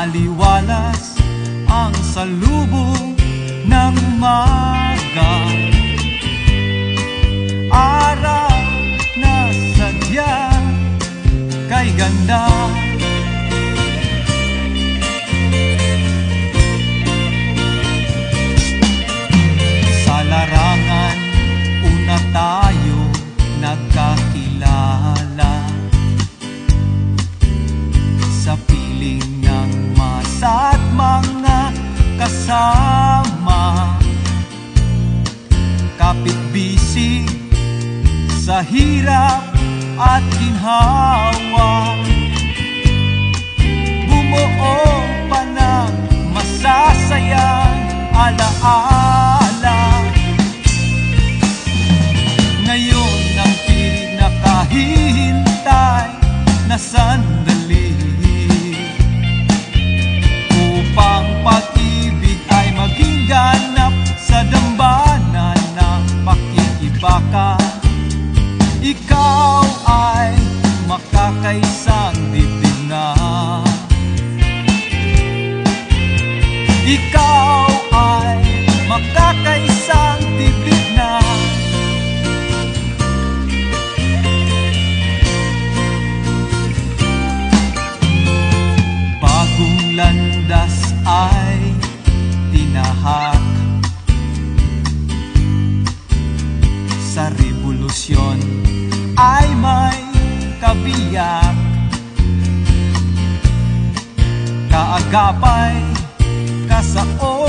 Maaliwalas ang salubong ng umaga Araw na sadya kay ganda kasama Kapit bisi sa hirap at ginhawa. Bumuo pa ng masasayang alaala. Ngayon ang pinakahihintay na sandali Upang pag-ibig Sa revolusyon ay may kabiyak. Kaagapay ka sa oras,